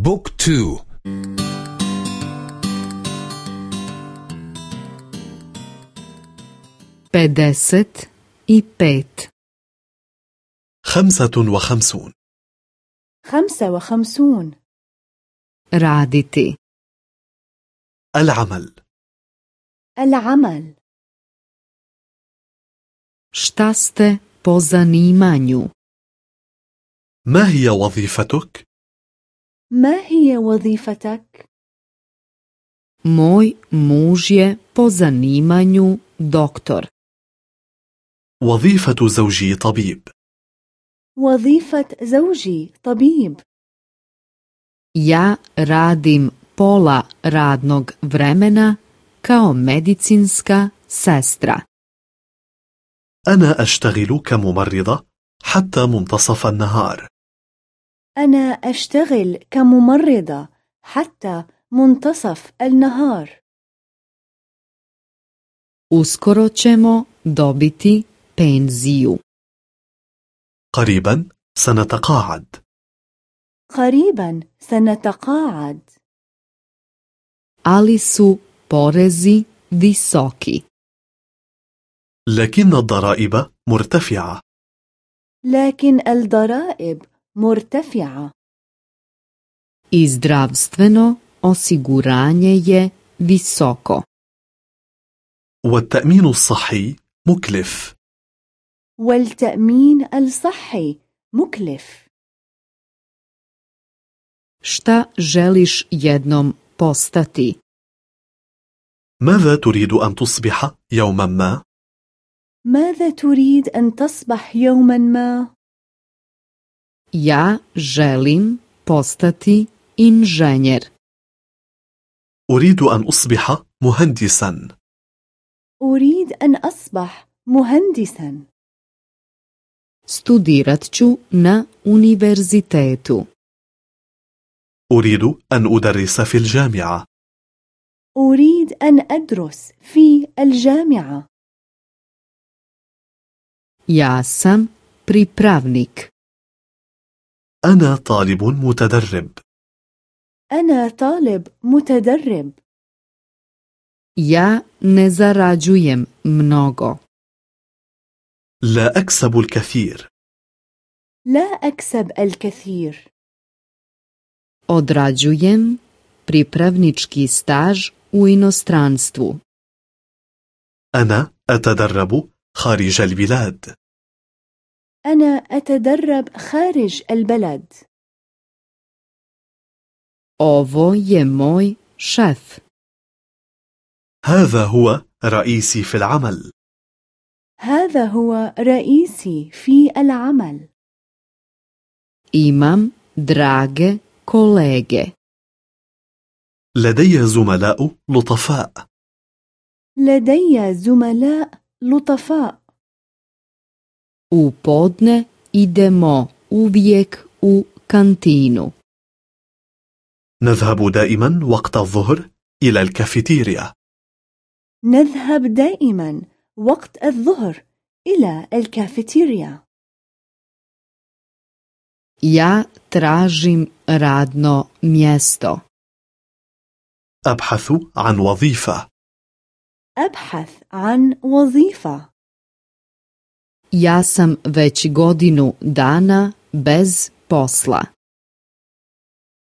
بوك تو. pedeset i pet خمسة وخمسون. خمسة وخمسون. raditi العمل. العمل. šta ste po zanimanju ما هي وظيفتك؟ ما هي وظيفتك؟ moj muž je po zanimanju doktor وظيفة زوجي طبيب وظيفة زوجي طبيب ja radim pola radnog vremena kao medicinska sestra أنا أشتغل كممرضة حتى منتصف النهار أنا أشتغل كممرضة حتى منتصف النهار. Uskoro ćemo dobiti penziju قريبا سنتقاعد. قريبا سنتقاعد. Ali su porezi visoki. لكن الضرائب مرتفعة. لكن الضرائب مرتفعة. I zdravstveno osiguranje je visoko. والتأمين الصحي مكلف. والتأمين الصحي مكلف. Šta želiš jednom postati? ماذا تريد أن تصبح يوما ما؟ ماذا تريد أن تصبح يوما ما؟ Ja želim postati inženjer. أريد أن أصبح مهندسا. أريد أن أصبح مهندسا. Studirat ću na univerzitetu. أريد أن أدرس في الجامعة. أريد أن أدرس في الجامعة. Ja sam pripravnik. أنا طالب متدرب. أنا طالب متدرب. Ja ne zarađujem mnogo. لا أكسب الكثير. لا أكسب الكثير. Odrađujem pripravnički staž u inostranstvu. أنا أتدرب خارج البلاد. أنا أتدرب خارج البلد. ovo je moj šef هذا هو رئيسي في العمل هذا هو رئيسي في العمل imam drage kolege لدي زملاء لطفاء لدي زملاء لطفاء u podne idemo uvijek u kantinu. نذهب دائما وقت الظهر إلى الكافيتيريا. نذهب دائما وقت الظهر إلى الكافيتيريا. Ja tražim radno mjesto. أبحث عن وظيفة. أبحث عن وظيفة. Ja sam već godinu dana bez posla.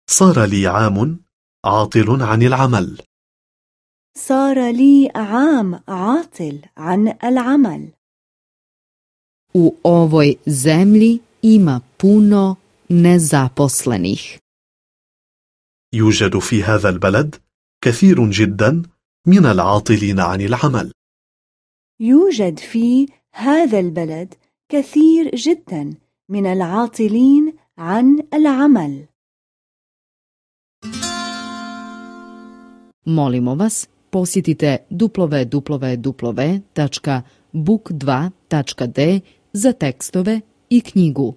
صار لي عام عاطل عن العمل. صار لي عام عاطل عن العمل. U ovoj zemlji ima puno nezaposlenih. يوجد في هذا البلد كثير جدا من العاطلين عن العمل. يوجد في هذا البلد كثير جدا من العاطلين عن العمل Molimo vas, posjetite www.book2.d za tekstove i knjigu.